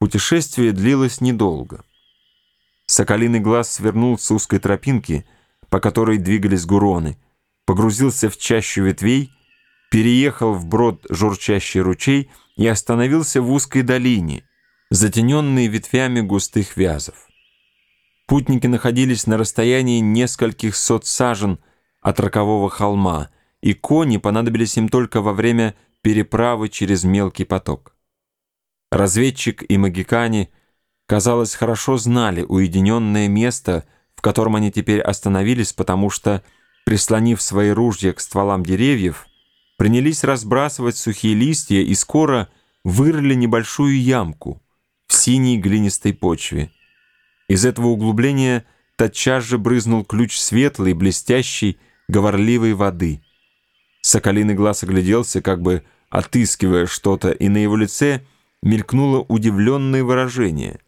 Путешествие длилось недолго. Соколиный глаз свернул с узкой тропинки, по которой двигались гуроны, погрузился в чащу ветвей, переехал в брод журчащий ручей и остановился в узкой долине, затененной ветвями густых вязов. Путники находились на расстоянии нескольких сот сажен от рокового холма, и кони понадобились им только во время переправы через мелкий поток. Разведчик и магикане, казалось, хорошо знали уединенное место, в котором они теперь остановились, потому что, прислонив свои ружья к стволам деревьев, принялись разбрасывать сухие листья и скоро вырыли небольшую ямку в синей глинистой почве. Из этого углубления тотчас же брызнул ключ светлой, блестящей, говорливой воды. Соколиный глаз огляделся, как бы отыскивая что-то, и на его лице — мелькнуло удивленное выражение.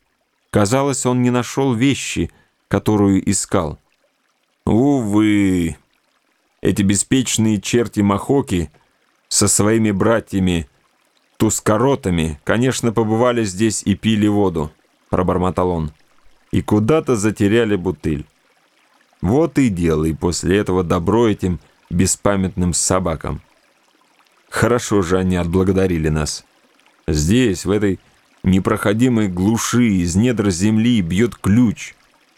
Казалось, он не нашел вещи, которую искал. Увы, эти беспечные черти-махоки со своими братьями тускоротами, конечно, побывали здесь и пили воду, пробормотал он, и куда-то затеряли бутыль. Вот и делай после этого добро этим беспамятным собакам. Хорошо же они отблагодарили нас. Здесь, в этой непроходимой глуши, из недр земли бьет ключ,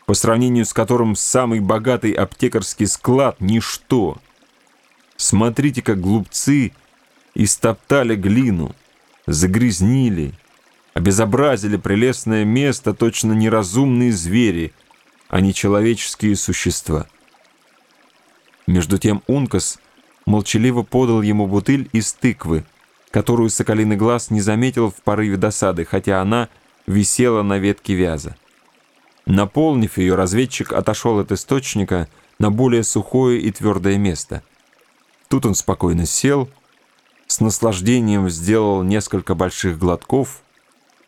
по сравнению с которым самый богатый аптекарский склад — ничто. Смотрите, как глупцы истоптали глину, загрязнили, обезобразили прелестное место точно неразумные звери, а не человеческие существа. Между тем Ункас молчаливо подал ему бутыль из тыквы, которую соколиный глаз не заметил в порыве досады, хотя она висела на ветке вяза. Наполнив ее, разведчик отошел от источника на более сухое и твердое место. Тут он спокойно сел, с наслаждением сделал несколько больших глотков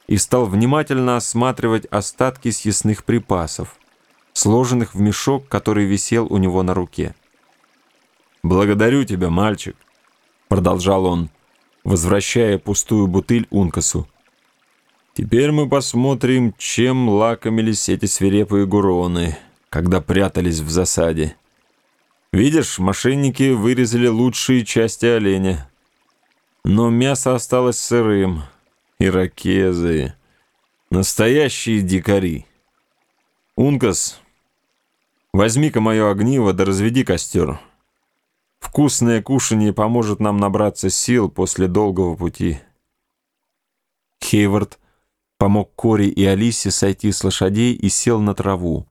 и стал внимательно осматривать остатки съестных припасов, сложенных в мешок, который висел у него на руке. «Благодарю тебя, мальчик», — продолжал он, возвращая пустую бутыль Ункасу. «Теперь мы посмотрим, чем лакомились эти свирепые гуроны, когда прятались в засаде. Видишь, мошенники вырезали лучшие части оленя. Но мясо осталось сырым. Иракезы. Настоящие дикари. Ункас, возьми-ка мое огниво да разведи костер». Вкусное кушанье поможет нам набраться сил после долгого пути. Хейвард помог Кори и Алисе сойти с лошадей и сел на траву,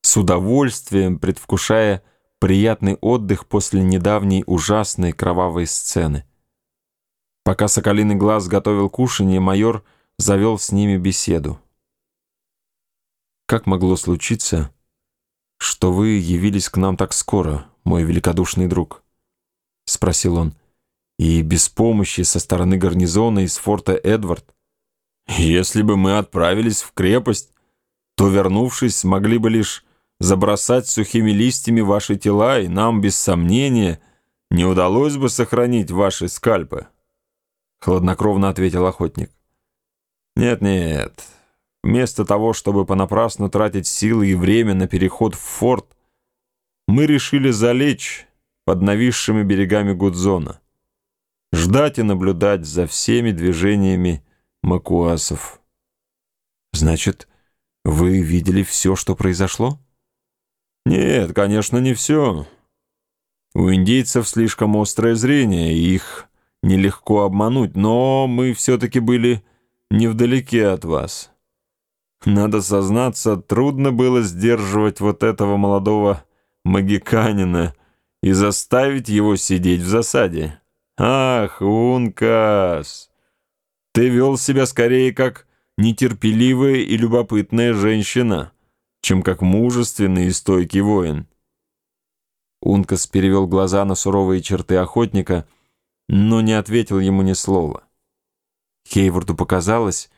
с удовольствием предвкушая приятный отдых после недавней ужасной кровавой сцены. Пока Соколиный Глаз готовил кушанье, майор завел с ними беседу. «Как могло случиться, что вы явились к нам так скоро, мой великодушный друг?» — спросил он. «И без помощи со стороны гарнизона из форта Эдвард? Если бы мы отправились в крепость, то, вернувшись, смогли бы лишь забросать сухими листьями ваши тела, и нам, без сомнения, не удалось бы сохранить ваши скальпы», — хладнокровно ответил охотник. «Нет-нет, вместо того, чтобы понапрасну тратить силы и время на переход в форт, мы решили залечь под нависшими берегами Гудзона, ждать и наблюдать за всеми движениями макуасов. Значит, вы видели все, что произошло? Нет, конечно, не все. У индейцев слишком острое зрение, их нелегко обмануть, но мы все-таки были невдалеке от вас. Надо сознаться, трудно было сдерживать вот этого молодого магиканина, и заставить его сидеть в засаде. Ах, Ункас, ты вел себя скорее как нетерпеливая и любопытная женщина, чем как мужественный и стойкий воин. Ункас перевел глаза на суровые черты охотника, но не ответил ему ни слова. Хейворду показалось,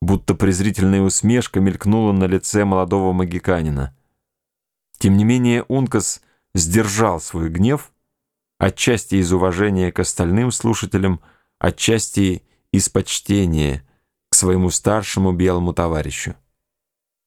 будто презрительная усмешка мелькнула на лице молодого магиканина. Тем не менее Ункас сдержал свой гнев, отчасти из уважения к остальным слушателям, отчасти из почтения к своему старшему белому товарищу.